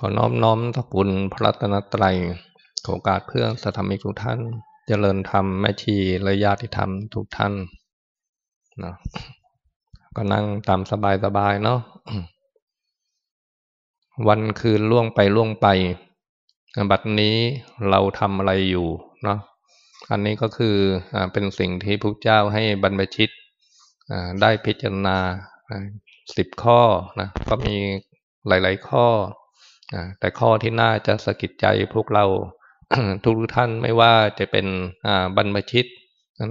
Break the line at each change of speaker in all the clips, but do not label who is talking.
ขอน้อมน้อมตะกุลพระรัตนตรัยโอกาสเพื่อสัทมิกทุกท่านเจริญธรรมแม่ชีและญาติธรรมทุกท่านนะก็นั่งตามสบายสบายเนาะวันคืนล่วงไปล่วงไป บัดนี้เราทำอะไรอยู่เนาะอันนี้ก็คืออเป็นสิ่งที่พระเจ้าให้บรรพชิตได้พิจารณาสิบข้อนะก็มีหลาย ๆ ข้อ แต่ข้อที่น่าจะสะกิดใจพวกเราทุกท่านไม่ว่าจะเป็นบรรพชิต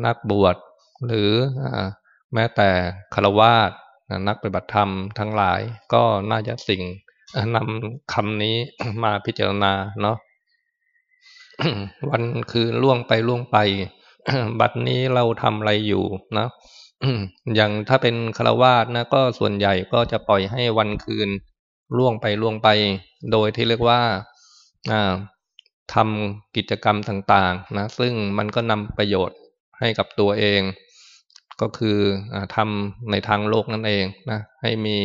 นักบวช หรือแม้แต่คารวาสนักปฏิบัติธรรมทั้งหลาย ก็น่าจะสิ่งนำคำนี้มาพิจารณาเนาะวันคืนล่วงไปล่วงไป บัดนี้เราทำอะไรอยู่นะอย่างถ้าเป็นคารวาสนะ ก็ส่วนใหญ่ก็จะปล่อยให้วันคืนล่วงไปล่วงไป โดยที่เรียกว่าทำกิจกรรมต่างๆนะซึ่งมันก็นำประโยชน์ให้กับตัวเอง ก็คืออทำในทางโลกนั่นเองนะให้มี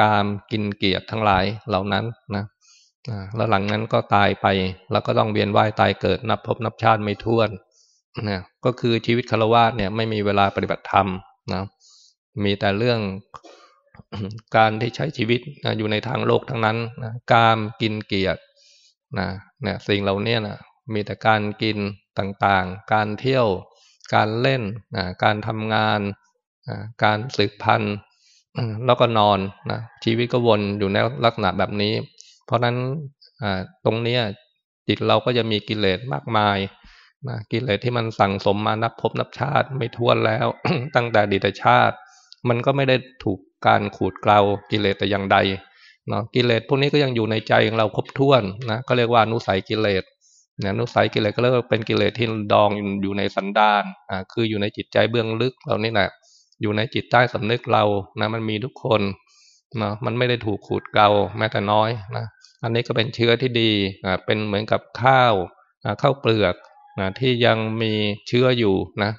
การกินเกียรติทั้งหลายเหล่านั้นนะแล้วหลังนั้นก็ตายไป แล้วก็ต้องเวียนว่ายตายเกิดนับพบนับชาติไม่ท้วนนะก็คือชีวิตคารวะเนี่ยไม่มีเวลาปฏิบัติธรรมนะมีแต่เรื่อง การที่ใช้ชีวิตนะอยู่ในทางโลกทั้งนั้นนะการกินเกียรตินะเนี่ยสิ่งเหล่านี้นะมีแต่การกินต่างๆ การเที่ยว การเล่นนะการทำงานนะการสืบพันธุ์แล้วก็นอนนะชีวิตก็วนอยู่ในลักษณะแบบนี้ เพราะนั้นตรงนี้จิตเราก็จะมีกิเลสมากมายนะกิเลสที่มันสั่งสมมานับพบนับชาติไม่ท้วนแล้ว ตั้งแต่ดิตชาติ มันก็ไม่ได้ถูก การขูดเกลากิเลสแต่อย่างใดเนาะกิเลสพวกนี้ก็ยังอยู่ในใจของเราครบถ้วนนะก็เรียกว่านุสัยกิเลสเนี่ยนุสัยกิเลสก็เรียกว่าเป็นกิเลสที่ดองอยู่ในสันดานอ่าคืออยู่ในจิตใจเบื้องลึกเรานี่แหละอยู่ในจิตใต้สำนึกเรานะมันมีทุกคนเนาะมันไม่ได้ถูกขูดเกลาแม้แต่น้อยนะอันนี้ก็เป็นเชื้อที่ดีอ่าเป็นเหมือนกับข้าวอ่าข้าวเปลือกนะที่ยังมีเชื้ออยู่นะ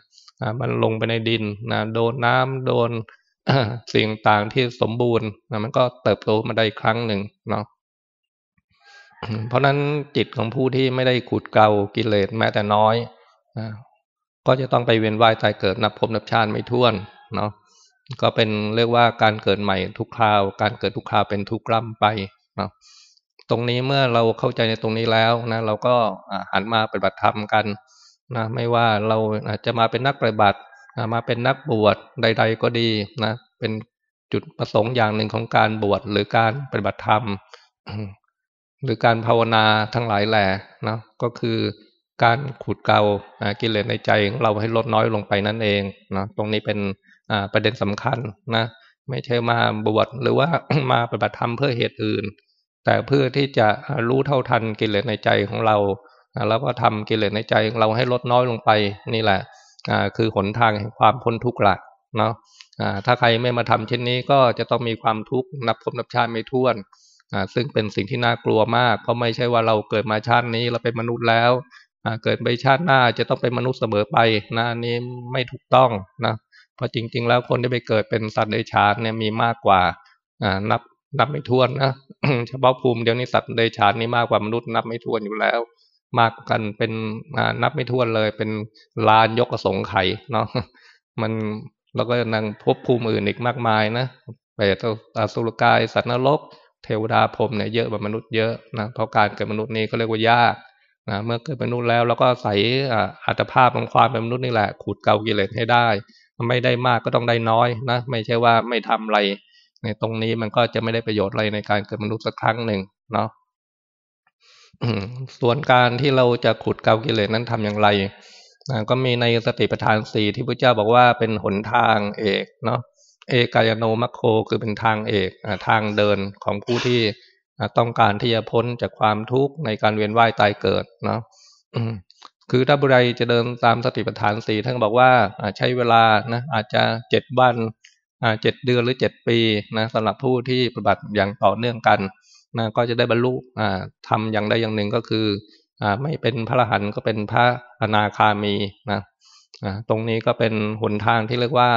อ่ามันลงไปในดินนะโดนน้ำโดน สิ่งต่างที่สมบูรณ์นะมันก็เติบโตมาได้ครั้งหนึ่งเนาะเพราะนั้นจิตของผู้ที่ไม่ได้ขุดเกากิเลสแม้แต่น้อยนะก็จะต้องไปเวียนว่ายตายเกิดนับพบนับชาติไม่ท้วนเนาะก็เป็นเรียกว่าการเกิดใหม่ทุกคราว การเกิดทุกคราวเป็นทุกร่ำไปเนาะตรงนี้เมื่อเราเข้าใจในตรงนี้แล้วนะเราก็หันมาปฏิบัติธรรมกันนะไม่ว่าเราอาจจะมาเป็นนักปฏิบัติ มาเป็นนักบวชใด ๆ ก็ดีนะ เป็นจุดประสงค์อย่างหนึ่งของการบวชหรือการปฏิบัติธรรม หรือการภาวนาทั้งหลายแหล่นะก็คือการขุดเกากิเลสในใจของเราให้ลดน้อยลงไปนั่นเองนะตรงนี้เป็นประเด็นสำคัญนะ ไม่ใช่มาบวชหรือว่ามาปฏิบัติธรรมเพื่อเหตุอื่น แต่เพื่อที่จะรู้เท่าทันกิเลสในใจของเรา แล้วก็ทำกิเลสในใจของเราให้ลดน้อยลงไปนี่แหละ คือหนทางแห่งความพ้นทุกข์ละเนาะถ้าใครไม่มาทำเช่นนี้ก็จะต้องมีความทุกข์นับพบนับชาติไม่ท้วนซึ่งเป็นสิ่งที่น่ากลัวมาก เพราะไม่ใช่ว่าเราเกิดมาชาตินี้เราเป็นมนุษย์แล้วเกิดไปชาติหน้าจะต้องเป็นมนุษย์เสมอไปนะนี้ไม่ถูกต้องนะเพราะจริง ๆ แล้วคนที่ไปเกิดเป็นสัตว์เดรัจฉานเนี่ยมีมากกว่านับนับไม่ถ้วนนะเฉพาะภูมิเดียวนี้สัตว์เดรัจฉานนี่มากกว่ามนุษย์นับไม่ถ้วนอยู่แล้ว มากกันเป็นนับไม่ถ้วนเลย เป็นลานยกกระสงไข่เนาะมันแล้วก็นังพบภูมิอื่นอีกมากมายนะเปรตอสุรกาย สัตว์นรก เทวดาพรมเนี่ยเยอะกว่ามนุษย์เยอะนะเพราะการเกิดมนุษย์นี้ก็เรียกว่ายากนะเมื่อเกิดมนุษย์แล้วเราก็ใส่อัตภาพของความเป็นมนุษย์นี่แหละขูดเกากิเลสให้ได้ ไม่ได้มากก็ต้องได้น้อยนะไม่ใช่ว่าไม่ทำอะไร ในตรงนี้มันก็จะไม่ได้ประโยชน์อะไรในการเกิดมนุษย์สักครั้งหนึ่งเนาะ ส่วนการที่เราจะขุดเกากิเลสนั้นทำอย่างไรก็มีในสติปัฏฐานสี่ที่พระเจ้าบอกว่าเป็นหนทางเอกเนาะเอกายโนมัคโคคือเป็นทางเอกทางเดินของผู้ที่ต้องการที่จะพ้นจากความทุกข์ในการเวียนว่ายตายเกิดเนาะคือถ้าบุไรจะเดินตามสติปัฏฐานสี่ท่านบอกว่าใช้เวลานะอาจจะเจ็ดวันเจ็ดเดือนหรือเจ็ดปีนะสำหรับผู้ที่ปฏิบัติอย่างต่อเนื่องกัน นะก็จะได้บรรลุทำอย่างใดอย่างหนึ่งก็คือไม่เป็นพระอรหันต์ก็เป็นพระอนาคามีนะตรงนี้ก็เป็นหนทางที่เรียกว่า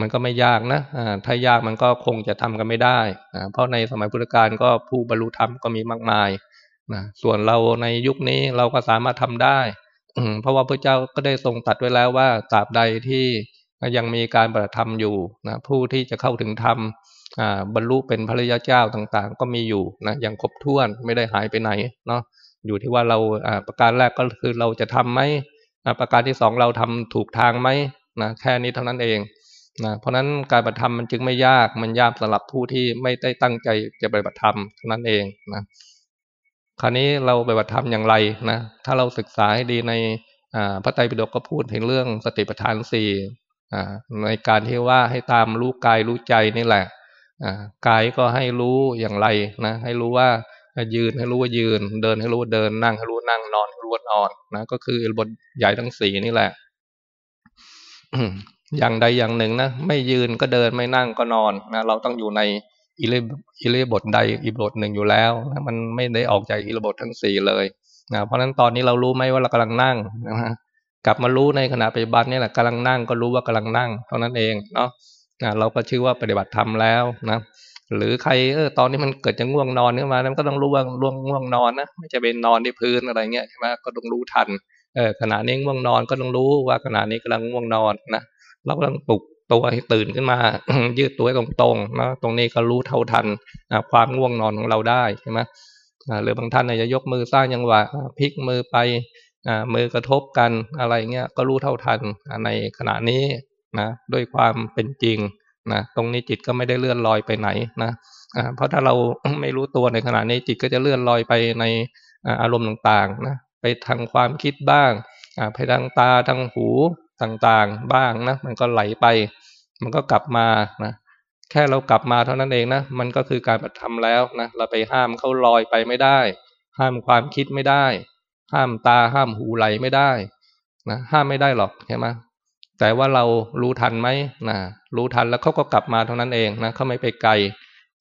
มันก็ไม่ยากนะถ้ายากมันก็คงจะทำกันไม่ได้เพราะในสมัยพุทธกาลก็ผู้บรรลุธรรมก็มีมากมายนะส่วนเราในยุคนี้เราก็สามารถทำได้เพราะว่าพระเจ้าก็ได้ทรงตัดไว้แล้วว่าตราบใดที่ยังมีการปฏิธรรมอยู่นะผู้ที่จะเข้าถึงธรรม บรรลุเป็นพระริยเจ้าต่างๆ ก็มีอยู่นะยังครบถ้วนไม่ได้หายไปไหนเนาะอยู่ที่ว่าเราประการแรกก็คือเราจะทํำไหมประการที่สองเราทำถูกทางไหมนะแค่นี้เท่านั้นเองนะเพราะฉะนั้นการปฏิธรรมมันจึงไม่ยากมันยากสำหรับผู้ที่ไม่ได้ตั้งใจจะปฏิบัติธรรมเท่านั้นเองนะคราวนี้เราปฏิบัติธรรมอย่างไรนะถ้าเราศึกษาให้ดีในพระไตรปิฎกก็พูดถึงเรื่องสติปัฏฐานสี่ในการที่ว่าให้ตามรู้กายรู้ใจนี่แหละ กายก็ให้รู้อย่างไรนะให้รู้ว่ายืนให้รู้ว่ายืน เดินให้รู้ว่าเดินนั่งให้รู้นั่งนอนให้รู้ว่านอนนะก็คือบทใหญ่ทั้งสี่นี่แหละอย่างใดอย่างหนึ่งนะไม่ยืนก็เดินไม่นั่งก็นอนนะเราต้องอยู่ในอิเลอิเลบทใดอีบทหนึ่งอยู่แล้วนะมันไม่ได้ออกจากอิเลบททั้งสี่เลยนะเพราะฉะนั้นตอนนี้เรารู้ไหมว่าเรากำลังนั่งนะกลับมารู้ในขณะปฏิบัตินี่แหละกำลังนั่งก็รู้ว่ากำลังนั่งเท่านั้นเองเนาะ นะเราก็ชื่อว่าปฏิบัติธรรมแล้วนะหรือใครเออตอนนี้มันเกิดจะง่วงนอนขึ้นมามันก็ต้องรู้ว่าล่วงง่วงนอนนะไม่จะเป็นนอนที่พื้นอะไรเงี้ยใช่ไหมก็ต้องรู้ทันเออขณะนี้ง่วงนอนก็ต้องรู้ว่าขณะนี้กำลังง่วงนอนนะเรากำลังปลุกตัวให้ตื่นขึ้นมา ยืดตัวให้ตรงๆนะตรงนี้ก็รู้เท่าทันความง่วงนอนของเราได้ใช่ไหมหรือบางท่านอาจะยกมือสร้างยังหวะพลิกมือไปมือกระทบกันอะไรเงี้ยก็รู้เท่าทันในขณะนี้ นะด้วยความเป็นจริงนะตรงนี้จิตก็ไม่ได้เลื่อนลอยไปไหนนะเพราะถ้าเราไม่รู้ตัวในขณะนี้จิตก็จะเลื่อนลอยไปในอารมณ์ต่างๆนะไปทางความคิดบ้างไปทางตาทางหูต่างๆบ้างนะมันก็ไหลไป มันก็กลับมานะแค่เรากลับมาเท่านั้นเองนะมันก็คือการปฏิธรรมแล้วนะเราไปห้ามเขาลอยไปไม่ได้ ห้ามความคิดไม่ได้ ห้ามตาห้ามหูไหลไม่ได้นะห้ามไม่ได้หรอกใช่ไหม แต่ว่าเรารู้ทันไหมนะรู้ทันแล้วเขาก็กลับมาเท่านั้นเองนะเขาไม่ไปไกล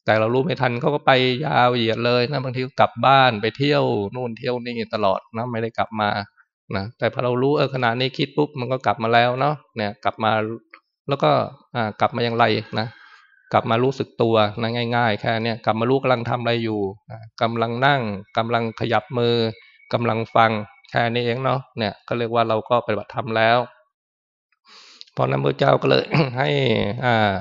แต่เรารู้ไม่ทันเขาก็ไปยาวเหยียดเลยนะบางทีกลับบ้านไปเที่ยวนู่นเที่ยวนี่ตลอดนะไม่ได้กลับมานะแต่พอเรารู้เออขณะนี้คิดปุ๊บมันก็กลับมาแล้วเนาะเนี่ยกลับมาแล้วก็อ่ากลับมาอย่างไรนะกลับมารู้สึกตัวนะง่าย ๆ แค่เนี้ยกลับมารู้กำลังทำอะไรอยู่กำลังนั่งกำลังขยับมือกำลังฟังแค่นี้เองเนาะเนี่ยก็เรียกว่าเราก็ปฏิบัติธรรมแล้ว พอนั้นพระเจ้าก็เลยให้อ่า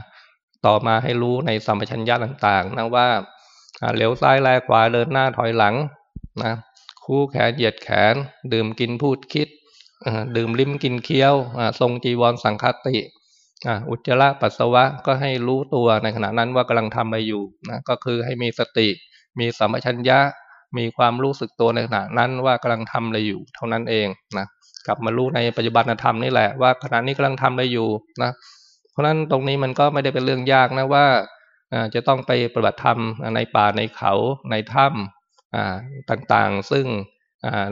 ต่อมาให้รู้ในสัมปชัญญะต่างๆนะว่าเหลวซ้ายแลขวาเดินหน้าถอยหลังนะคู่แขนเหยียดแขน ดื่มกินพูดคิดดื่มลิ้มกินเคี้ยวทรงจีวรสังคติอุจจาระปัสสาวะก็ให้รู้ตัวในขณะนั้นว่ากำลังทำอะไรอยู่นะก็คือให้มีสติ มีสัมปชัญญะ มีความรู้สึกตัวในขณะนั้นว่ากำลังทำอะไรอยู่เท่านั้นเองนะกลับมารู้ในปัจจุบันธรรมนี่แหละว่าขณะนี้กำลังทำอะไรอยู่นะเพราะฉะนั้นตรงนี้มันก็ไม่ได้เป็นเรื่องยากนะว่าจะต้องไปปฏิบัติธรรมในป่าในเขาในถ้ำต่างๆ ซึ่ง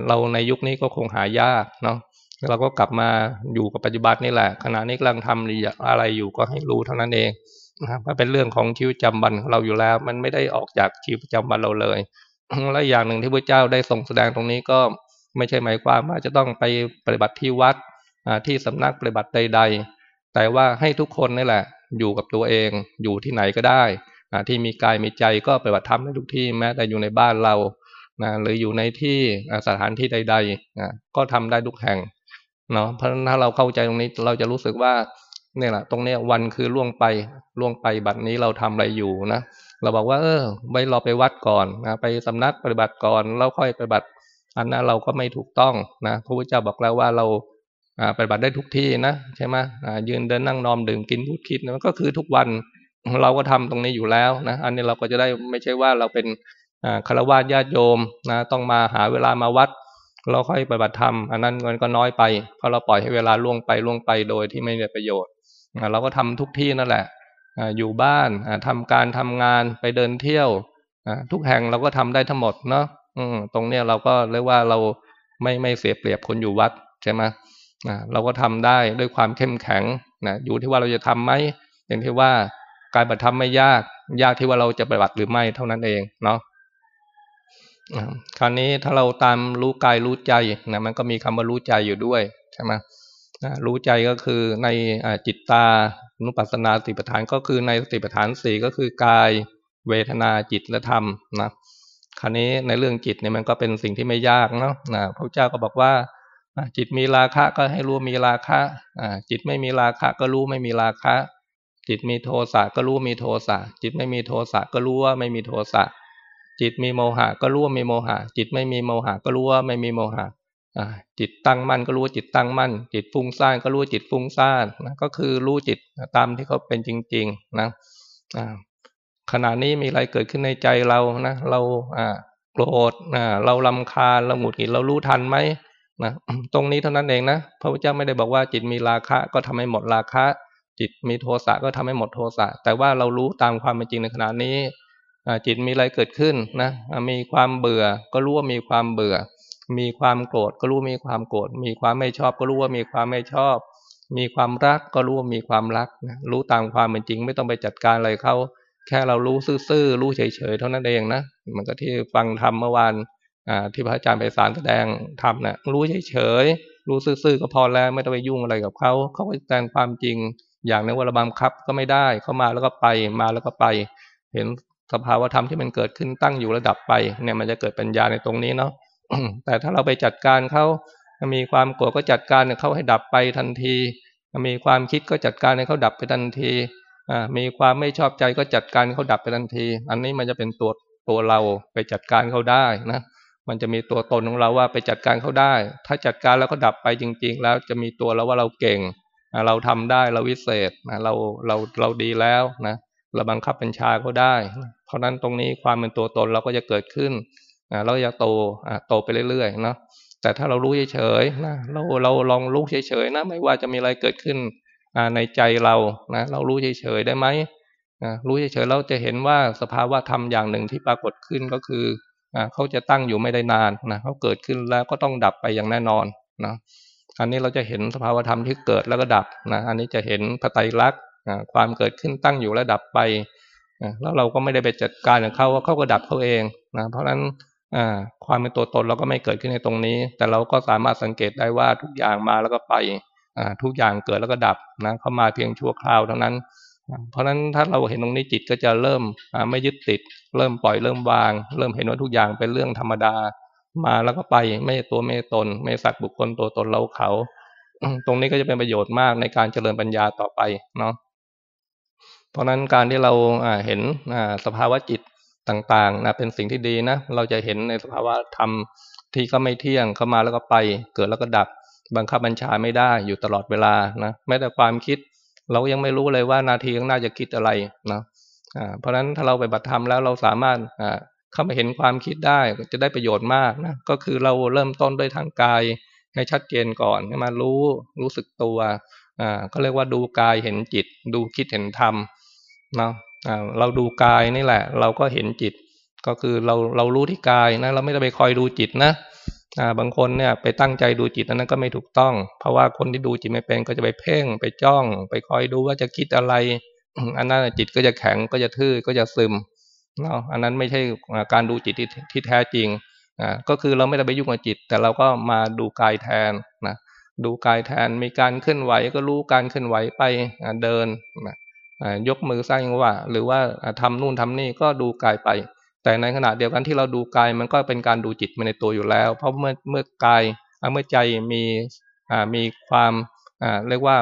เราในยุคนี้ก็คงหายากเนาะเราก็กลับมาอยู่กับปัจจุบันนี่แหละ ขณะนี้กำลังทำอะไรอยู่ก็ให้รู้เท่านั้นเองนะมันเป็นเรื่องของชีวิตประจำวันเราอยู่แล้ว มันไม่ได้ออกจากชีวิตประจำวันเราเลย และอย่างหนึ่งที่พระเจ้าได้ทรงแสดงตรงนี้ก็ไม่ใช่หมายความว่าจะต้องไปปฏิบัติที่วัดที่สำนักปฏิบัติใด ๆ แต่ว่าให้ทุกคนนี่แหละ อยู่กับตัวเองอยู่ที่ไหนก็ได้ที่มีกายมีใจก็ปฏิบัติธรรมในทุกที่แม้แต่อยู่ในบ้านเรานะหรืออยู่ในที่สถานที่ใดๆนะก็ทำได้ทุกแห่งเนาะเพราะถ้าเราเข้าใจตรงนี้เราจะรู้สึกว่าเนี่ยแหละตรงเนี้ยวันคือล่วงไปล่วงไปบัดนี้เราทำอะไรอยู่นะ เราบอกว่าเออไปเราไปวัดก่อนนะไปสำนักปฏิบัติก่อนแล้วค่อยปฏิบัติ อันนั้นเราก็ไม่ถูกต้องนะพระพุทธเจ้าบอกแล้วว่าเราปฏิบัติได้ทุกที่นะใช่ไหมยืนเดินนั่งนอนดื่มกินพูดคิดมันก็คือทุกวันเราก็ทำตรงนี้อยู่แล้วนะอันนี้เราก็จะได้ไม่ใช่ว่าเราเป็นคารวะญาติโยมนะต้องมาหาเวลามาวัด เราค่อยปฏิบัติธรรมอันนั้นเงินก็น้อยไปเพราะเราปล่อยให้เวลาล่วงไปล่วงไปโดยที่ไม่ได้ประโยชน์เราก็ทำทุกที่นั่นแหละ อยู่บ้านทำการทำงานไปเดินเที่ยวทุกแห่งเราก็ทำได้ทั้งหมดเนาะตรงเนี้ยเราก็เรียกว่าเราไม่ไม่เสียเปรียบคนอยู่วัดใช่ไหมเราก็ทำได้ด้วยความเข้มแข็งนะอยู่ที่ว่าเราจะทํำไหมอย่างที่ว่าการปฏิธรรมไม่ยาก ยากที่ว่าเราจะปฏิบัติหรือไม่เท่านั้นเองเนาะคราวนี้ถ้าเราตามรู้กายรู้ใจนะมันก็มีคำว่ารู้ใจอยู่ด้วยใช่ไหมรู้ใจก็คือในจิตตา นุปัสสนาสติปัฏฐานก็คือในสติปัฏฐานสี่ก็คือกายเวทนาจิตและธรรมนะคราวนี้ในเรื่องจิตเนี่ยมันก็เป็นสิ่งที่ไม่ยากเนาะนะพระเจ้าก็บอกว่าจิตมีราคะก็ให้รู้มีราคะจิตไม่มีราคะก็รู้ไม่มีราคะ จิตมีโทสะก็รู้มีโทสะจิตไม่มีโทสะก็รู้ว่าไม่มีโทสะจิตมีโมหะก็รู้ว่ามีโมหะจิตไม่มีโมหะก็รู้ว่าไม่มีโมหะ จิตตั้งมั่นก็รู้จิตตั้งมั่น จิตฟุ้งซ่านก็รู้จิตฟุ้งซ่านนะก็คือรู้จิตตามที่เขาเป็นจริง ๆ นะขณะนี้มีอะไรเกิดขึ้นในใจเรานะเราโกรธเราลำคาญเราหงุดหงิดเรารู้ทันไหมนะตรงนี้เท่านั้นเองนะพระพุทธเจ้าไม่ได้บอกว่าจิตมีราคะก็ทำให้หมดราคะ จิตมีโทสะก็ทำให้หมดโทสะแต่ว่าเรารู้ตามความเป็นจริงในขณะนี้จิตมีอะไรเกิดขึ้นนะมีความเบื่อก็รู้ว่ามีความเบื่อ มีความโกรธก็รู้มีความโกรธ มีความไม่ชอบก็รู้ว่ามีความไม่ชอบ มีความรักก็รู้ว่ามีความรักนะรู้ตามความเป็นจริง ไม่ต้องไปจัดการอะไรเขาแค่เรารู้ซื่อๆรู้เฉยๆเท่านั้นเองนะมันก็ที่ฟังธรรมเมื่อวานที่พระอาจารย์ไปสารแสดงทำนะรู้เฉยๆรู้ซื่อๆก็พอแล้วไม่ต้องไปยุ่งอะไรกับเขาเขาไปแสดงความจริง อย่างในว่าระบังคับก็ไม่ได้เขามาแล้วก็ไปมาแล้วก็ไป เห็นสภาวธรรมที่มันเกิดขึ้นตั้งอยู่ระดับไปเนี่ยมันจะเกิดปัญญาในตรงนี้เนาะ แต่ถ้าเราไปจัดการเขามีความโกรธก็จัดการเขาให้ดับไปทันที มีความคิดก็จัดการให้เขาดับไปทันทีมีความไม่ชอบใจก็จัดการเขาดับไปทันที อันนี้มันจะเป็นตัวตัวเราไปจัดการเขาได้นะมันจะมีตัวตนของเราว่าไปจัดการเขาได้ ถ้าจัดการแล้วก็ดับไปจริง ๆ แล้วจะมีตัวเราว่าเราเก่ง เราทำได้เราวิเศษเราเราเราดีแล้วนะเราบังคับบัญชาเขาได้ เพราะนั้นตรงนี้ความเป็นตัวตนเราก็จะเกิดขึ้น เราจะโตโตไปเรื่อยๆเนาะแต่ถ้าเรารู้เฉยๆนะเราเราลองรู้เฉยๆนะไม่ว่าจะมีอะไรเกิดขึ้นในใจเรานะเรารู้เฉยๆได้ไหมรู้เฉยๆเราจะเห็นว่าสภาวะธรรมอย่างหนึ่งที่ปรากฏขึ้นก็คือเขาจะตั้งอยู่ไม่ได้นานนะเขาเกิดขึ้นแล้วก็ต้องดับไปอย่างแน่นอนนะอันนี้เราจะเห็นสภาวธรรมที่เกิดแล้วก็ดับนะอันนี้จะเห็นพระไตรลักษณ์ความเกิดขึ้นตั้งอยู่และดับไปแล้วเราก็ไม่ได้ไปจัดการกับเขาว่าเขาก็ดับเขาเองนะเพราะฉะนั้น ความเป็นตัวตนเราก็ไม่เกิดขึ้นในตรงนี้ แต่เราก็สามารถสังเกตได้ว่าทุกอย่างมาแล้วก็ไปทุกอย่างเกิดแล้วก็ดับนะเข้ามาเพียงชั่วคราวเท่านั้น เพราะฉะนั้นถ้าเราเห็นตรงนี้จิตก็จะเริ่มไม่ยึดติด เริ่มปล่อยเริ่มวาง เริ่มเห็นว่าทุกอย่างเป็นเรื่องธรรมดา มาแล้วก็ไปไม่ตัวไม่ตน ไม่สักบุคคลตัวตนเราเขา ตรงนี้ก็จะเป็นประโยชน์มากในการเจริญปัญญาต่อไปเนาะเพราะนั้นการที่เราเห็นสภาวะจิต ต่างๆนะเป็นสิ่งที่ดีนะ เราจะเห็นในสภาวะธรรมที่ก็ไม่เที่ยงเข้ามาแล้วก็ไป เกิดแล้วก็ดับ บังคับบัญชาไม่ได้อยู่ตลอดเวลานะแม้แต่ความคิด เรายังไม่รู้เลยว่านาทีข้างหน้าจะคิดอะไรนะเพราะฉะนั้นถ้าเราไปบัตรธรรมแล้วเราสามารถเข้ามาเห็นความคิดได้จะได้ประโยชน์มากนะก็คือเราเริ่มต้นด้วยทางกายให้ชัดเจนก่อนให้มารู้รู้สึกตัวอ่าก็เรียกว่าดูกายเห็นจิต ดูคิดเห็นธรรมเนาะ เราดูกายนี่แหละ เราก็เห็นจิต ก็คือเราเรารู้ที่กายนะ เราไม่ได้ไปคอยดูจิตนะบางคนเนี่ยไปตั้งใจดูจิตนั้นก็ไม่ถูกต้อง เพราะว่าคนที่ดูจิตไม่เป็นก็จะไปเพ่งไปจ้อง ไปคอยดูว่าจะคิดอะไร อันนั้นจิตก็จะแข็งก็จะทื่อก็จะซึมเนาะอันนั้นไม่ใช่การดูจิตที่ที่แท้จริงอ่าก็คือเราไม่ได้ไปยุ่งกับจิต แต่เราก็มาดูกายแทนนะดูกายแทนมีการเคลื่อนไหวก็รู้การเคลื่อนไหวไปเดินนะ ยกมือสร้างว่า หรือว่าทำนู่นทำนี่ก็ดูกายไป แต่ในขณะเดียวกันที่เราดูกายมันก็เป็นการดูจิตมาในตัวอยู่แล้ว เพราะเมื่อเมื่อกายเมื่อใจมีมีความเรียกว่า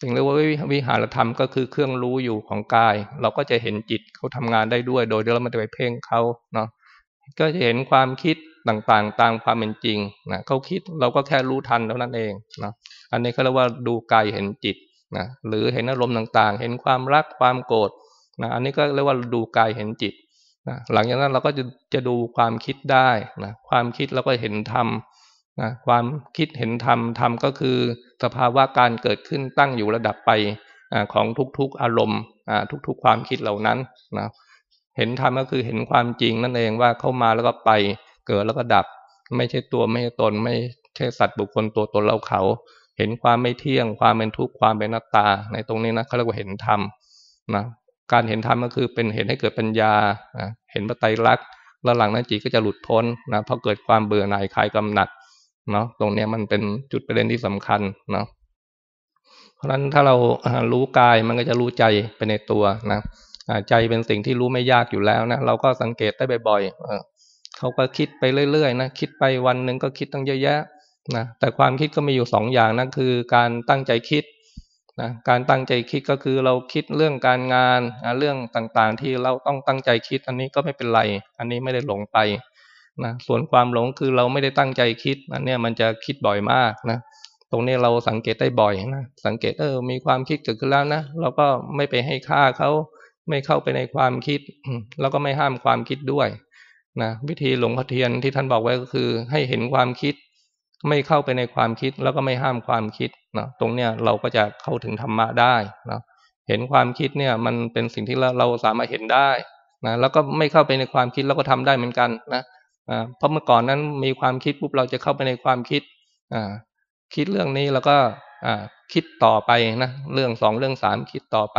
สิ่งเรียกว่าวิหารธรรมก็คือเครื่องรู้อยู่ของกาย เราก็จะเห็นจิตเขาทำงานได้ด้วย โดยเราไม่ไปเพ่งเขาเนาะก็จะเห็นความคิดต่างๆ ตามความเป็นจริงนะเขาคิดเราก็แค่รู้ทันเท่านั้นเองนะอันนี้เขาเรียกว่าดูกายเห็นจิต นะหรือเห็นอารมณ์ต่างๆ เห็นความรักความโกรธนะอันนี้ก็เรียกว่าดูกายเห็นจิตนะหลังจากนั้นเราก็จะจะดูความคิดได้นะความคิดเราก็เห็นธรรมนะความคิดเห็นธรรมธรรมก็คือ สภาวะการเกิดขึ้นตั้งอยู่ระดับไปของทุกๆอารมณ์ทุกๆความคิดเหล่านั้นนะเห็นธรรมก็คือเห็นความจริงนั่นเองว่าเข้ามาแล้วก็ไปเกิดแล้วก็ดับ ไม่ใช่ตัวไม่ใช่ตนไม่ใช่สัตว์บุคคลตัวตนเราเขา เห็นความไม่เที่ยง ความเป็นทุกข์ความเป็นนัตตา ในตรงนี้นะเขาเรียกว่าเห็นธรรมนะการเห็นธรรมก็คือเป็นเห็นให้เกิดปัญญาเห็นปไตรลักษณ์แล้วหลังนั้นจิตก็จะหลุดพ้นนะเพราะเกิดความเบื่อหน่ายคลายกำหนัดเนาะตรงนี้มันเป็นจุดประเด็นที่สำคัญเนาะเพราะฉะนั้นถ้าเรารู้กายมันก็จะรู้ใจไปในตัวนะใจเป็นสิ่งที่รู้ไม่ยากอยู่แล้วนะเราก็สังเกตได้บ่อยๆเขาก็คิดไปเรื่อยๆนะคิดไปวันหนึ่งก็คิดตั้งเยอะแยะ นะแต่ความคิดก็มีอยู่สองอย่างนะคือการตั้งใจคิดนะการตั้งใจคิดก็คือเราคิดเรื่องการงานเรื่องต่างๆ ที่เราต้องตั้งใจคิด อันนี้ก็ไม่เป็นไร อันนี้ไม่ได้หลงไปนะส่วนความหลงคือเราไม่ได้ตั้งใจคิดอันนี้มันจะคิดบ่อยมากนะตรงนี้เราสังเกตได้บ่อยนะสังเกตเออมีความคิดเกิดขึ้นแล้วนะเราก็ไม่ไปให้ค่าเขาไม่เข้าไปในความคิด แล้วก็ไม่ห้ามความคิดด้วยนะวิธีหลวงพ่อเทียนที่ท่านบอกไว้ก็คือให้เห็นความคิด ไม่เข้าไปในความคิดแล้วก็ไม่ห้ามความคิดนะตรงเนี้ยเราก็จะเข้าถึงธรรมะได้นะเห็นความคิดเนี่ยมันเป็นสิ่งที่เราสามารถเห็นได้นะแล้วก็ไม่เข้าไปในความคิดแล้วก็ทำได้เหมือนกันนะเพราะเมื่อก่อนนั้นมีความคิดปุ๊บเราจะเข้าไปในความคิดคิดเรื่องนี้แล้วก็คิดต่อไปนะเรื่องสองเรื่องสามคิดต่อไป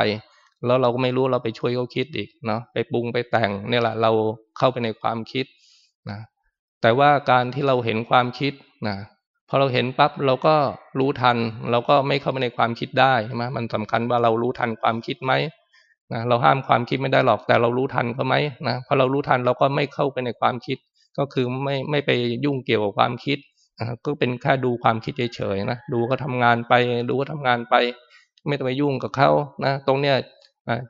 แล้วเราก็ไม่รู้เราไปช่วยเขาคิดอีกเนาะไปปรุงไปแต่งเนี่ยแหละเราเข้าไปในความคิดนะ แต่ว่าการที่เราเห็นความคิดนะพอเราเห็นปั๊บเราก็รู้ทัน เราก็ไม่เข้าไปในความคิดได้ใช่ไหมมันสำคัญว่าเรารู้ทันความคิดไหมนะเราห้ามความคิดไม่ได้หรอกแต่เรารู้ทันเขาไหมนะพอเรารู้ทันเราก็ไม่เข้าไปในความคิด ก็คือไม่ไม่ไปยุ่งเกี่ยวกับความคิดก็เป็นแค่ดูความคิดเฉยๆนะดูก็ทำงานไป ดูก็ทำงานไป ไม่ต้องไปยุ่งกับเขานะตรงเนี้ย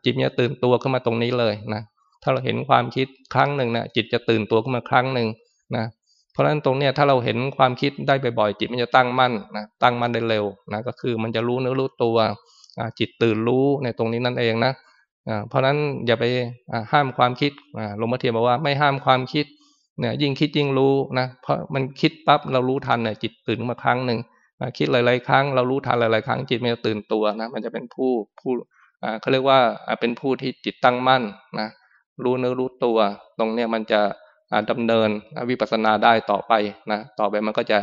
จิตเนี่ยตื่นตัวขึ้นมาตรงนี้เลยนะถ้าเราเห็นความคิดครั้งหนึ่งนะจิตจะตื่นตัวขึ้นมาครั้งหนึ่ง นะเพราะฉะนั้นตรงเนี้ยถ้าเราเห็นความคิดได้บ่อยๆจิตมันจะตั้งมั่นนะตั้งมั่นได้เร็วนะก็คือมันจะรู้เนื้อรู้ตัวจิตตื่นรู้ในตรงนี้นั่นเองนะเพราะฉะนั้นอย่าไปห้ามความคิดหลวงพ่อเทียนบอกว่าไม่ห้ามความคิดเนี่ยยิ่งคิดยิ่งรู้นะเพราะมันคิดปั๊บเรารู้ทันเนี่ยจิตตื่นมาครั้งหนึ่งคิดหลายๆครั้ง เรารู้ทันหลายๆครั้งจิตมันจะตื่นตัวนะมันจะเป็นผู้ผู้เขาเรียกว่าเป็นผู้ที่จิตตั้งมั่นนะรู้เนื้อรู้ตัว ตรงเนี้ยมันจะ ดำเนินวิปัสสนาได้ต่อไปนะต่อไปมันก็จะ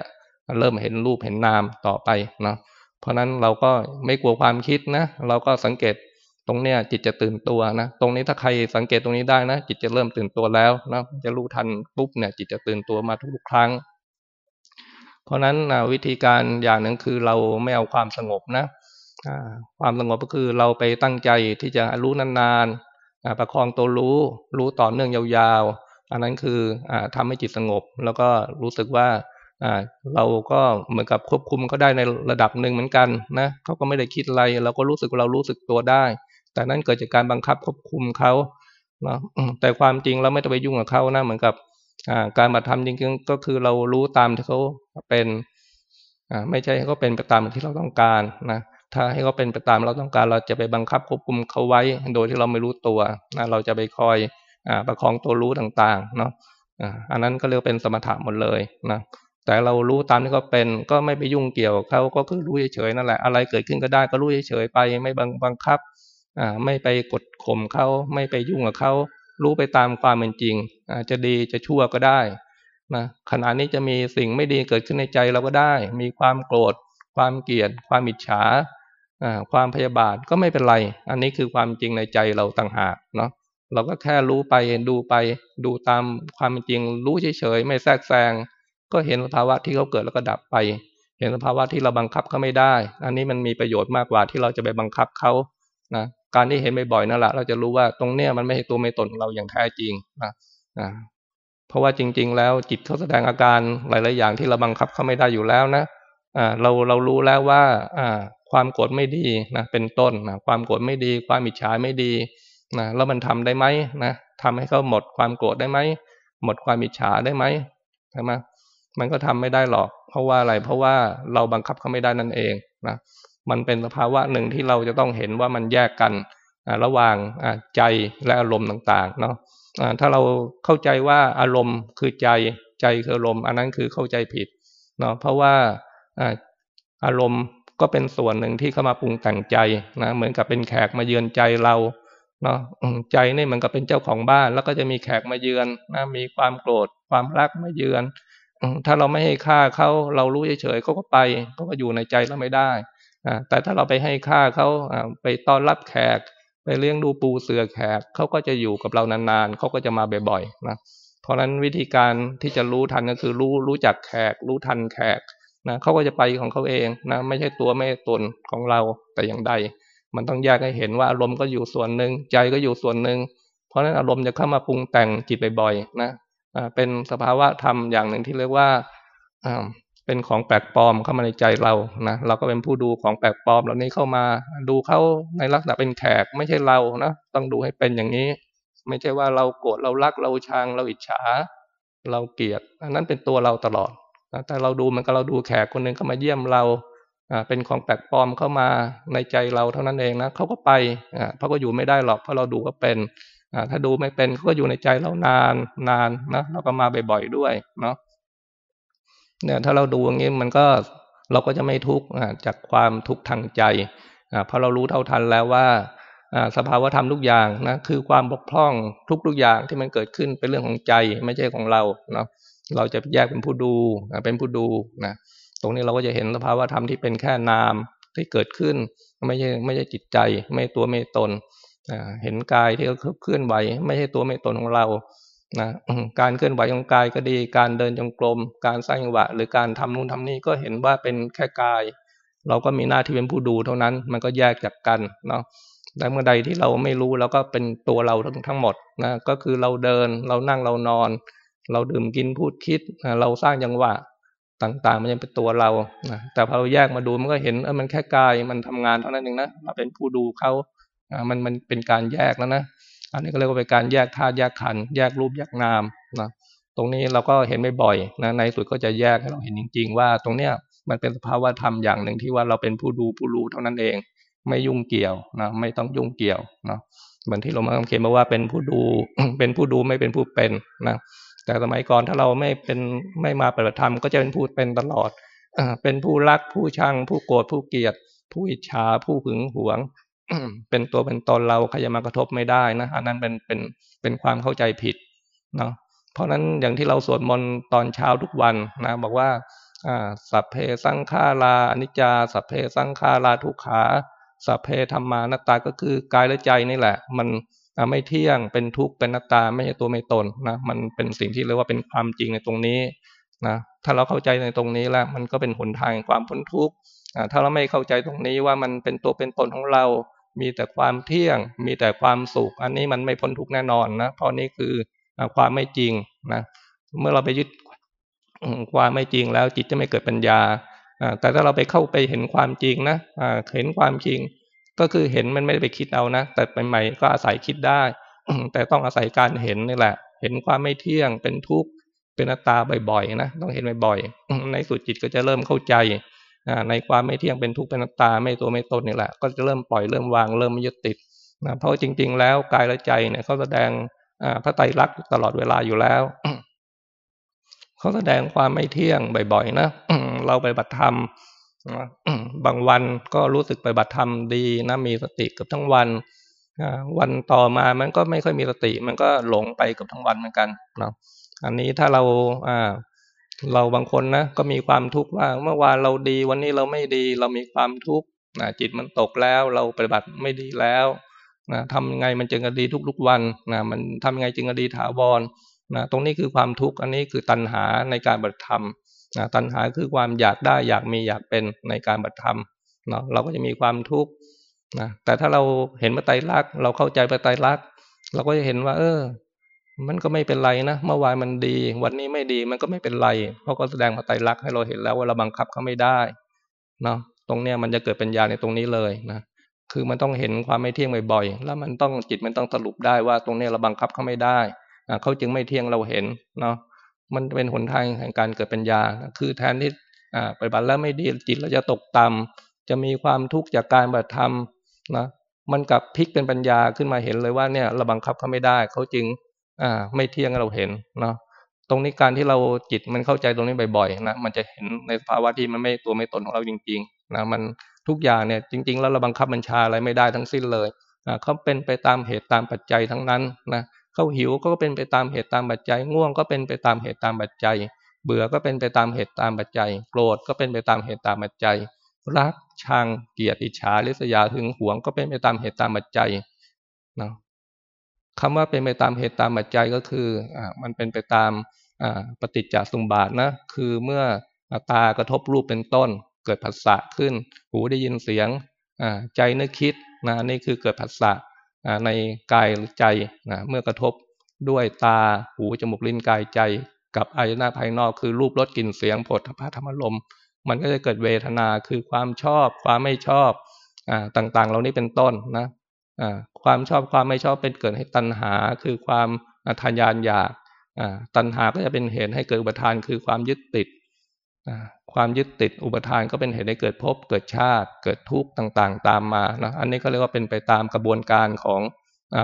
เริ่มเห็นรูปเห็นนามต่อไปนะเพราะนั้นเราก็ไม่กลัวความคิดนะเราก็สังเกตตรงเนี้ยจิตจะตื่นตัวนะตรงนี้ถ้าใครสังเกตตรงนี้ได้นะ จิตจะเริ่มตื่นตัวแล้วนะจะรู้ทันปุ๊บเนี่ย จิตจะตื่นตัวมาทุกครั้ง เพราะนั้นวิธีการอย่างหนึ่งคือเราไม่เอาความสงบนะความสงบก็คือเราไปตั้งใจที่จะรู้นานๆประคองตัวรู้รู้ต่อเนื่องยาวๆ อันนั้นคืออทำให้จิตสงบ แล้วก็รู้สึกว่าเราก็เหมือนกับควบคุมเขาได้ในระดับหนึ่งเหมือนกันนะเขาก็ไม่ได้คิดอะไร เราก็รู้สึกเรารู้สึกตัวได้ แต่นั่นเกิดจากการบังคับควบคุมเขาเนาะแต่ความจริงเราไม่ต้องไปยุ่งกับเขานะเหมือนกับการบัตรธรรมจริงๆก็คือเรารู้ตามที่เขาเป็นไม่ใช่ให้เขาเป็นไปตามที่เราต้องการนะถ้าให้เขาเป็นไปตามเราต้องการ เราจะไปบังคับควบคุมเขาไว้ โดยที่เราไม่รู้ตัวนะเราจะไปคอย ประคองตัวรู้ต่างๆเนาะอันนั้นก็เรียกเป็นสมถะหมดเลยนะแต่เรารู้ตามที่เขาเป็นก็ไม่ไปยุ่งเกี่ยวเขาก็คือรู้เฉยๆนั่นแหละอะไรเกิดขึ้นก็ได้ก็รู้เฉยๆไปไม่บังบังคับอ่าไม่ไปกดข่มเขาไม่ไปยุ่งกับเขารู้ไปตามความเป็นจริงอาจะดีจะชั่วก็ได้นะขณะนี้จะมีสิ่งไม่ดีเกิดขึ้นในใจเราก็ได้ มีความโกรธ ความเกลียด ความอิจฉาความพยาบาทก็ไม่เป็นไร อันนี้คือความจริงในใจเราต่างหากเนาะ เราก็แค่รู้ไปดูไป ดูตามความเป็นจริง รู้เฉยๆไม่แทรกแซงก็เห็นสภาวะที่เขาเกิดแล้วก็ดับไป เห็นสภาวะที่เราบังคับเขาไม่ได้ อันนี้มันมีประโยชน์มากกว่าที่เราจะไปบังคับเขานะการที่เห็นบ่อยๆนั่นแหละเราจะรู้ว่าตรงเนี้ยมันไม่ใช่ตัวไม่ตนของเราอย่างแท้จริงนะนะเพราะว่าจริง ๆ แล้วจิตเขาแสดงอาการหลายๆอย่างที่เราบังคับเขาไม่ได้อยู่แล้วนะอ่าเราเรารู้แล้วว่าอ่าความโกรธไม่ดีนะเป็นต้นนะความโกรธไม่ดี ความอิจฉาไม่ดี นะแล้วมันทำได้ไหมนะทำให้เขาหมดความโกรธได้ไหมหมดความอิจฉาได้ไหมใช่ไหมมันก็ทำไม่ได้หรอก เพราะว่าอะไรเพราะว่าเราบังคับเขาไม่ได้นั่นเองนะมันเป็นสภาวะหนึ่งที่เราจะต้องเห็นว่ามันแยกกันระหว่างใจและอารมณ์ต่างๆเนาะถ้าเราเข้าใจว่าอารมณ์คือใจใจคืออารมณ์อันนั้นคือเข้าใจผิดเนาะเพราะว่าอารมณ์ก็เป็นส่วนหนึ่งที่เข้ามาปรุงแต่งใจนะเหมือนกับเป็นแขกมาเยือนใจเรา เนาะใจนี่มันก็เป็นเจ้าของบ้าน แล้วก็จะมีแขกมาเยือนนะมีความโกรธ ความรักมาเยือน ถ้าเราไม่ให้ค่าเขาเรารู้เฉยๆเขาก็ไปเขาก็อยู่ในใจเราไม่ได้แต่ถ้าเราไปให้ค่าเขาไปต้อนรับแขก ไปเลี้ยงดูปูเสือแขกเขาก็จะอยู่กับเรานานๆเขาก็จะมาบ่อยๆนะเพราะฉะนั้นวิธีการที่จะรู้ทันก็คือรู้รู้จักแขก รู้ทันแขกนะเขาก็จะไปของเขาเองนะไม่ใช่ตัวไม่ตนของเราแต่อย่างใด มันต้องแยกให้เห็นว่าอารมณ์ก็อยู่ส่วนหนึ่งใจก็อยู่ส่วนหนึ่งเพราะฉะนั้นอารมณ์จะเข้ามาปรุงแต่งจิตบ่อยๆนะเป็นสภาวะธรรมอย่างหนึ่งที่เรียกว่าเป็นของแปลกปลอมเข้ามาในใจเรานะเราก็เป็นผู้ดูของแปลกปลอมเหล่านี้เข้ามาดูเขาในลักษณะเป็นแขกไม่ใช่เรานะต้องดูให้เป็นอย่างนี้ ไม่ใช่ว่าเราโกรธเรารักเราชังเราอิจฉา เราเกลียดอันนั้นเป็นตัวเราตลอดแต่เราดูมันก็เราดูแขกคนหนึ่งเข้ามาเยี่ยมเรา เป็นของแปลกปลอมเข้ามาในใจเราเท่านั้นเองนะเขาก็ไปเพราะก็อยู่ไม่ได้หรอกเพราะเราดูก็เป็นถ้าดูไม่เป็นเขาก็อยู่ในใจเรานานนานนะเราก็มาบ่อยๆด้วยเนาะเนี่ยถ้าเราดูอย่างนี้มันก็เราก็จะไม่ทุกข์จากความทุกข์ทางใจเพราะเรารู้เท่าทันแล้วว่าสภาวะธรรมทุกอย่างนะคือความบกพร่องทุกทุกอย่างที่มันเกิดขึ้นเป็นเรื่องของใจไม่ใช่ของเราเนาะเราจะแยกเป็นผู้ดูเป็นผู้ดูนะ ตรงนี้เราก็จะเห็นสภาวะธรรมที่เป็นแค่นามที่เกิดขึ้น ไม่ใช่ไม่ใช่จิตใจ ไม่ตัวไม่ตนเห็นกายที่เคลื่อนไหว ไม่ใช่ตัวไม่ตนของเรานะการเคลื่อนไหวของกายก็ดี การเดินจงกรม การสร้างจังหวะ หรือการทำนู่นทำนี่ก็เห็นว่าเป็นแค่กาย เราก็มีหน้าที่เป็นผู้ดูเท่านั้น มันก็แยกจากกันเนาะแต่เมื่อใดที่เราไม่รู้เราก็เป็นตัวเราทั้งทั้งหมดนะ ก็คือเราเดิน เรานั่ง เรานอน เราดื่มกินพูดคิด เราสร้างจังหวะ ต่างๆ มันยังเป็นตัวเรานะแต่พอเราแยกมาดูมันก็เห็นเออมันแค่กายมันทำงานเท่านั้นเองนะเราเป็นผู้ดูเขามันมันเป็นการแยกแล้วนะอันนี้ก็เรียกว่าเป็นการแยกธาตุแยกขันธ์แยกรูปแยกนามนะตรงนี้เราก็เห็นไม่บ่อยนะในสุดก็จะแยกให้เราเห็นจริง ๆ ว่าตรงเนี้ยมันเป็นสภาวะธรรมอย่างหนึ่งที่ว่าเราเป็นผู้ดูผู้รู้เท่านั้นเอง ไม่ยุ่งเกี่ยวนะไม่ต้องยุ่งเกี่ยวนะเหมือนที่เรามาเขียนมาว่าเป็นผู้ดูเป็นผู้ดูไม่เป็นผู้เป็นนะ แต่สมัยก่อนถ้าเราไม่เป็นไม่มาปฏิบัติธรรมก็จะเป็นผู้เป็นตลอดอเป็นผู้รักผู้ชัง ผู้โกรธผู้เกลียด ผู้อิจฉาผู้หึงหวง เป็นตัวเป็นตนเราใครจะมากระทบไม่ได้นะอันนั้นเป็นเป็นเป็นความเข้าใจผิดเนาะเพราะนั้นอย่างที่เราสวดมนต์ตอนเช้าทุกวันนะ บอกว่าสัพเพสังขาราอนิจจาสัพเพสังขาราทุกขาสัพเพธรรมานัตตาก็คือกายและใจนี่แหละ มัน ไม่เที่ยงเป็นทุกข์เป็นนัตตา ไม่ใช่ตัวไม่ตนนะมันเป็นสิ่งที่เรียกว่าเป็นความจริงในตรงนี้นะถ้าเราเข้าใจในตรงนี้แล้วมันก็เป็นหนทางความพ้นทุกข์ถ้าเราไม่เข้าใจตรงนี้ว่ามันเป็นตัวเป็นตนของเรา มีแต่ความเที่ยง มีแต่ความสุข อันนี้มันไม่พ้นทุกข์แน่นอนนะเพราะนี่คือความไม่จริงนะเมื่อเราไปยึดความไม่จริงแล้วจิตจะไม่เกิดปัญญาแต่ถ้าเราไปเข้าไปเห็นความจริงนะเห็นความจริง ก็คือเห็นมันไม่ได้ไปคิดเอานะ แต่ใหม่ๆก็อาศัยคิดได้ แต่ต้องอาศัยการเห็นนี่แหละ เห็นความไม่เที่ยงเป็นทุกข์เป็นอัตตาบ่อยๆนะต้องเห็นบ่อยๆในสุดจิตก็จะเริ่มเข้าใจในความไม่เที่ยงเป็นทุกข์เป็นนัตตาไม่ตัวไม่ตนนี่แหละ ก็จะเริ่มปล่อยเริ่มวางเริ่มไม่ยึดติดนะเพราะจริง ๆ แล้วกายและใจเนี่ยเขาแสดงพระไตรลักษณ์ตลอดเวลาอยู่แล้วเขาแสดงความไม่เที่ยงบ่อยๆนะเราไปบัตรธรรม บางวันก็รู้สึกไปบัตรธรรมดีนะมีสติกับทั้งวันวันต่อมามันก็ไม่ค่อยมีสติ มันก็หลงไปกับทั้งวันเหมือนกันเนาะอันนี้ถ้าเราอ่าเราบางคนนะก็มีความทุกข์ว่าเมื่อวานเราดี วันนี้เราไม่ดีเรามีความทุกข์นะจิตมันตกแล้ว เราปฏิบัติไม่ดีแล้วนะทำยังไงมันจึงจะดีทุกๆวันนะมันทำยังไงจึงจะดีถาวรนะตรงนี้คือความทุกข์อันนี้คือตัณหาในการปฏิธรรม นะตัณหาคือความอยากได้อยากมีอยากเป็นในการปฏิธรรมเนาะเราก็จะมีความทุกข์นะแต่ถ้าเราเห็นปไตรลักษณ์เราเข้าใจปไตรลักษณ์เราก็จะเห็นว่า เออ มันก็ไม่เป็นไรนะเมื่อวานมันดี วันนี้ไม่ดีมันก็ไม่เป็นไร เพราะก็แสดงมาไตรลักษณ์ให้เราเห็นแล้วว่าเราบังคับเขาไม่ได้เนาะตรงเนี้ยมันจะเกิดปัญญาในตรงนี้เลยนะคือมันต้องเห็นความไม่เที่ยงบ่อยๆ แล้วมันต้องจิตมันต้องสรุปได้ว่าตรงเนี้ยเราบังคับเขาไม่ได้เขาจึงไม่เที่ยงเราเห็นเนาะ มันเป็นหนทางแห่งการเกิดปัญญา คือแทนที่ปฏิบัติแล้วไม่ดีจิตเราจะตกต่ำจะมีความทุกข์จากการปฏิธรรมนะมันกลับพลิกเป็นปัญญาขึ้นมาเห็นเลยว่าเนี่ยเราบังคับเขาไม่ได้เขาจึงอ่าไม่เที่ยงเราเห็นเนาะตรงนี้การที่เราจิตมันเข้าใจตรงนี้บ่อยๆนะมันจะเห็นในภาวะที่มันไม่ตัวไม่ตนของเราจริงๆนะมันทุกอย่างเนี่ยจริง ๆ แล้วเราบังคับบัญชาอะไรไม่ได้ทั้งสิ้นเลยนะเขาเป็นไปตามเหตุตามปัจจัยทั้งนั้นนะ เขาหิวก็เป็นไปตามเหตุตามปัจจัย ง่วงก็เป็นไปตามเหตุตามปัจจัย เบื่อก็เป็นไปตามเหตุตามปัจจัย โกรธก็เป็นไปตามเหตุตามปัจจัย รักชังเกลียดอิจฉาริษยาถึงหวงก็เป็นไปตามเหตุตามปัจจัยนะคำว่าเป็นไปตามเหตุตามปัจจัยก็คืออ่ามันเป็นไปตามอ่าปฏิจจสมบาทนะคือเมื่อตากระทบรูปเป็นต้น เกิดผัสสะขึ้น หูได้ยินเสียงใจนึกคิดนะนี่คือเกิดผัสสะ ในกายหรือใจนะเมื่อกระทบด้วยตาหูจมูกลิ้นกายใจ กับอายตนะภายนอกคือรูปรสกลิ่นเสียงผลพระธรรมลมมันก็จะเกิดเวทนาคือความชอบ ความไม่ชอบอ่าต่างๆ เหล่านี้เป็นต้นนะอ่าความชอบความไม่ชอบเป็นเกิดให้ตัณหาคือความทานยานอยากอ่าตัณหาก็จะเป็นเหตุให้เกิดอุปทานคือความยึดติด อ่าความยึดติดอุปทานก็เป็นเหตุให้เกิดภพเกิดชาติ เกิดทุกข์ต่างๆ ตามมานะอันนี้ก็เรียกว่าเป็นไปตามกระบวนการของ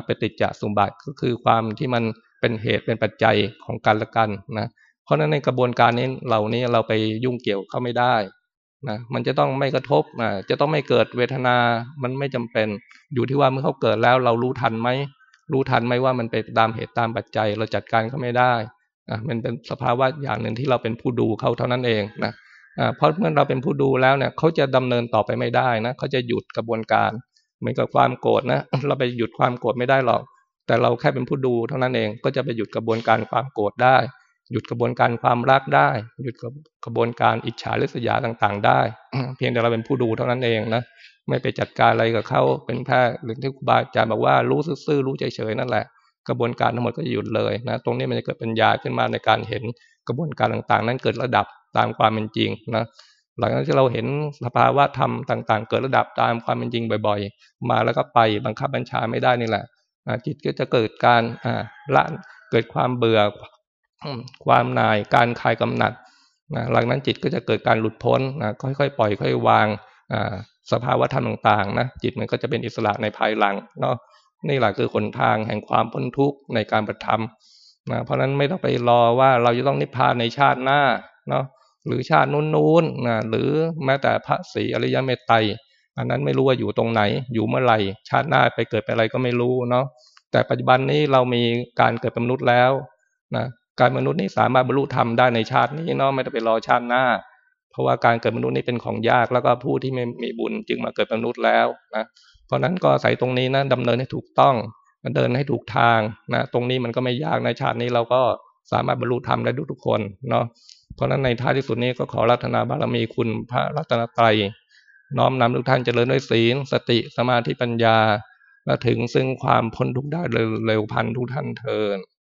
ปฏิจจสมบัติก็คือความที่มันเป็นเหตุเป็นปัจจัยของกันและกันนะเพราะฉะนั้นในกระบวนการนี้เหล่านี้เราไปยุ่งเกี่ยวเข้าไม่ได้นะมันจะต้องไม่กระทบนะจะต้องไม่เกิดเวทนา มันไม่จำเป็น อยู่ที่ว่าเมื่อเขาเกิดแล้วเรารู้ทันไหมรู้ทันไหมว่ามันไปตามเหตุตามปัจจัย เราจัดการเขาไม่ได้ นะมันเป็นสภาวะอย่างหนึ่งที่เราเป็นผู้ดูเขาเท่านั้นเองนะเพราะเมื่อเราเป็นผู้ดูแล้วเนี่ยเขาจะดำเนินต่อไปไม่ได้นะเขาจะหยุดกระบวนการเหมือนกับความโกรธนะเราไปหยุดความโกรธไม่ได้หรอก แต่เราแค่เป็นผู้ดูเท่านั้นเองก็จะไปหยุดกระบวนการความโกรธได้ หยุดกระบวนการความรักได้ หยุดกระบวนการอิจฉาริษยาต่างๆ ได้ เพียงแต่เราเป็นผู้ดูเท่านั้นเองนะไม่ไปจัดการอะไรกับเขาเป็นแค่หรือที่ครูบาอาจารย์บอกว่ารู้ซื่อรู้เฉยๆนั่นแหละ กระบวนการทั้งหมดก็จะหยุดเลยนะตรงนี้มันจะเกิดปัญญาขึ้นมาในการเห็นกระบวนการต่างๆ นั้นเกิดระดับตามความเป็นจริงนะหลังจากที่เราเห็นสภาวะธรรมต่างๆ เกิดระดับตามความเป็นจริงบ่อยๆ มาแล้วก็ไปบังคับบัญชาไม่ได้นี่แหละจิตก็จะเกิดการละเกิดความเบื่อความนายการคลายกำหนัดหลังนั้นจิตก็จะเกิดการหลุดพ้นค่อยๆปล่อยค่อยวางสภาวะธรรมต่างๆนะจิตมันก็จะเป็นอิสระในภายหลังเนาะ นี่แหละคือคนทางแห่งความพ้นทุกข์ในการปฏิธรรมนะเพราะฉะนั้นไม่ต้องไปรอว่าเราจะต้องนิพพานในชาติหน้าเนาะหรือชาตินู้นๆนะหรือแม้แต่พระศรีอริยเมตไตรอันนั้นไม่รู้ว่าอยู่ตรงไหน อยู่เมื่อไหร่ ชาติหน้าไปเกิดไปอะไรก็ไม่รู้เนาะแต่ปัจจุบันนี้เรามีการเกิดเป็นมนุษย์แล้วนะการมนุษย์นี้สามารถบรรลุธรรมได้ในชาตินี้เนาะไม่ต้องไปรอชาติหน้า เพราะว่าการเกิดมนุษย์นี้เป็นของยากแล้วก็ผู้ที่ไม่มีบุญจึงมาเกิดมนุษย์แล้วนะ เพราะนั้นก็ใส่ตรงนี้นะดำเนินให้ถูกต้องมันเดินให้ถูกทางนะตรงนี้มันก็ไม่ยากในชาตินี้เราก็สามารถบรรลุธรรมได้ทุกคนเนาะเพราะฉะนั้นในท้ายที่สุดนี้ก็ขอรัตนาบารมีคุณพระรัตนตรัยน้อมนำทุกท่านเจริญด้วยศีล สติสมาธิปัญญาและถึงซึ่งความพ้นทุกข์ได้เร็วพันทุกท่านเทิน